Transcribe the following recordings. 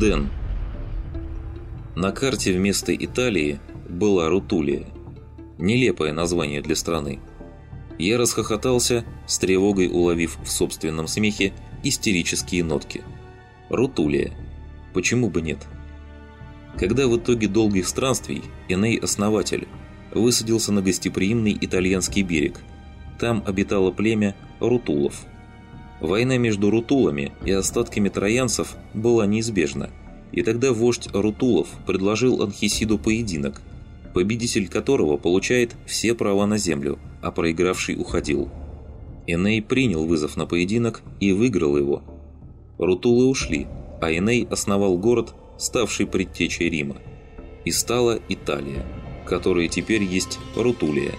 Дэн. На карте вместо Италии была Рутулия. Нелепое название для страны. Я расхохотался, с тревогой уловив в собственном смехе истерические нотки. Рутулия. Почему бы нет? Когда в итоге долгих странствий Эней-основатель высадился на гостеприимный итальянский берег, там обитало племя Рутулов. Война между Рутулами и остатками троянцев была неизбежна, и тогда вождь Рутулов предложил Анхисиду поединок, победитель которого получает все права на землю, а проигравший уходил. Эней принял вызов на поединок и выиграл его. Рутулы ушли, а Эней основал город, ставший предтечей Рима. И стала Италия, которая теперь есть Рутулия.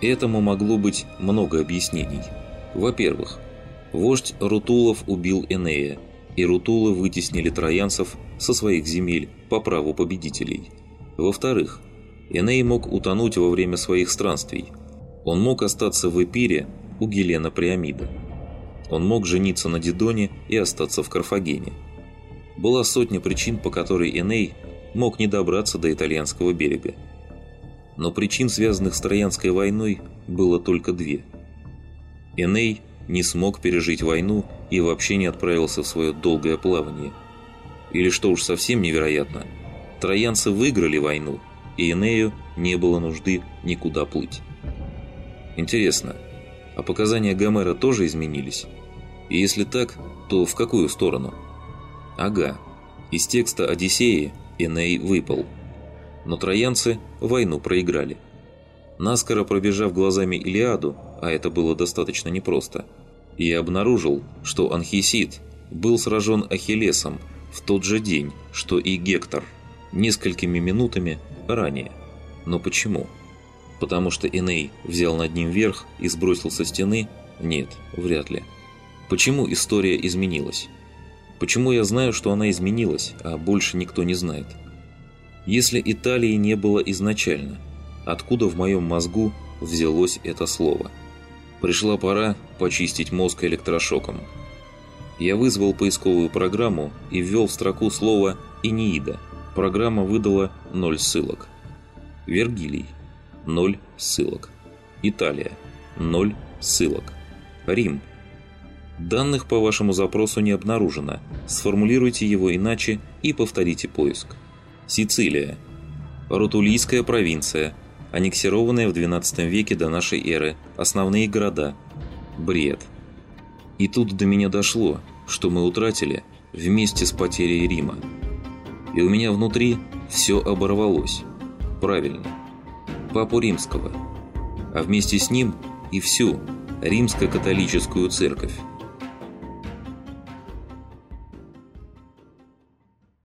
Этому могло быть много объяснений. Во-первых, вождь Рутулов убил Энея, и Рутулы вытеснили троянцев со своих земель по праву победителей. Во-вторых, Эней мог утонуть во время своих странствий. Он мог остаться в Эпире у Гелена Приамида. Он мог жениться на Дидоне и остаться в Карфагене. Была сотня причин, по которой Эней мог не добраться до итальянского берега. Но причин, связанных с Троянской войной, было только две. Эней не смог пережить войну и вообще не отправился в свое долгое плавание. Или что уж совсем невероятно, троянцы выиграли войну, и Энею не было нужды никуда плыть. Интересно, а показания Гомера тоже изменились? И если так, то в какую сторону? Ага, из текста Одиссеи Эней выпал. Но троянцы войну проиграли. Наскоро пробежав глазами Илиаду, а это было достаточно непросто, я обнаружил, что Анхисид был сражен Ахиллесом в тот же день, что и Гектор, несколькими минутами ранее. Но почему? Потому что Эней взял над ним верх и сбросил со стены? Нет, вряд ли. Почему история изменилась? Почему я знаю, что она изменилась, а больше никто не знает? Если Италии не было изначально, откуда в моем мозгу взялось это слово? Пришла пора почистить мозг электрошоком. Я вызвал поисковую программу и ввел в строку слово «Инеида». Программа выдала ноль ссылок. Вергилий – ноль ссылок. Италия – ноль ссылок. Рим – Данных по вашему запросу не обнаружено. Сформулируйте его иначе и повторите поиск. Сицилия. Рутулийская провинция. Аннексированная в XII веке до нашей эры. Основные города. Бред. И тут до меня дошло, что мы утратили вместе с потерей Рима. И у меня внутри все оборвалось. Правильно. Папу Римского. А вместе с ним и всю римско-католическую церковь.